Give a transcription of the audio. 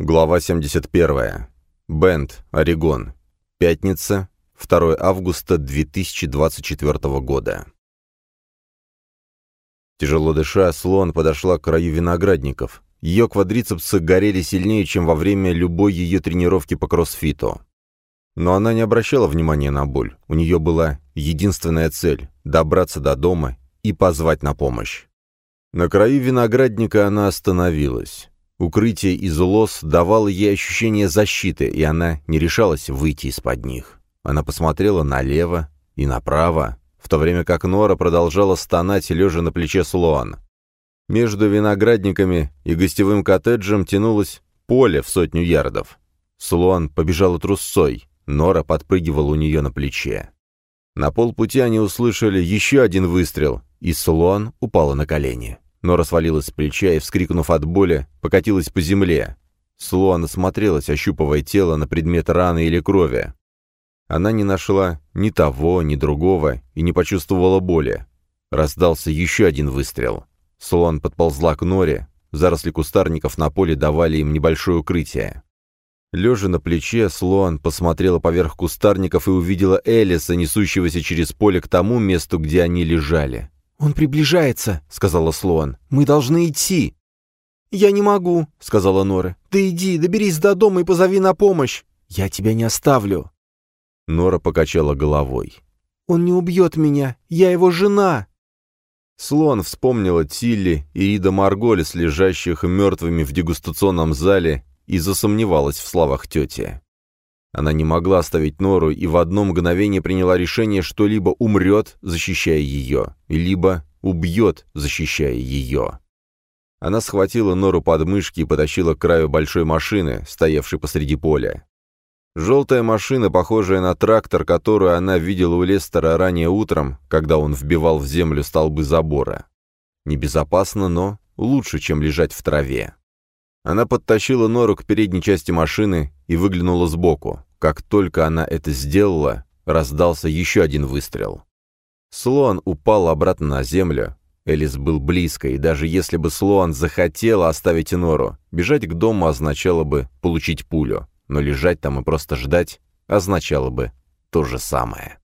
Глава 71. Бенд, Орегон. Пятница, 2 августа 2024 года. Тяжело дыша, слон подошла к краю виноградников. Ее квадрицепсы горели сильнее, чем во время любой ее тренировки по кроссфиту. Но она не обращала внимания на боль. У нее была единственная цель — добраться до дома и позвать на помощь. На краю виноградника она остановилась. Укрытие из лос давало ей ощущение защиты, и она не решалась выйти из-под них. Она посмотрела налево и направо, в то время как Нора продолжала стонать, лежа на плече Слоан. Между виноградниками и гостевым коттеджем тянулось поле в сотню ярдов. Слоан побежала трусцой, Нора подпрыгивала у нее на плече. На полпути они услышали еще один выстрел, и Слоан упала на колени. Нора свалилась с плеча и, вскрикнув от боли, покатилась по земле. Слоан осмотрелась, ощупывая тело на предмет раны или крови. Она не нашла ни того, ни другого и не почувствовала боли. Раздался еще один выстрел. Слоан подползла к Норе, заросли кустарников на поле давали им небольшое укрытие. Лежа на плече, Слоан посмотрела поверх кустарников и увидела Элиса, несущегося через поле к тому месту, где они лежали. «Он приближается», — сказала Слоан. «Мы должны идти». «Я не могу», — сказала Нора. «Ты иди, доберись до дома и позови на помощь. Я тебя не оставлю». Нора покачала головой. «Он не убьет меня. Я его жена». Слон вспомнила Тилли и Ида Марголис, лежащих мертвыми в дегустационном зале, и засомневалась в словах тети. Она не могла оставить Нору и в одно мгновение приняла решение, что либо умрет, защищая ее, либо убьет, защищая ее. Она схватила Нору под мышки и потащила к краю большой машины, стоявшей посреди поля. Желтая машина, похожая на трактор, которую она видела у Лестера ранее утром, когда он вбивал в землю столбы забора. Небезопасно, но лучше, чем лежать в траве. Она подтащила Нору к передней части машины и выглянула сбоку. Как только она это сделала, раздался еще один выстрел. Слоан упал обратно на землю. Элис был близко, и даже если бы Слоан захотела оставить Нору, бежать к дому означало бы получить пулю, но лежать там и просто ждать означало бы то же самое.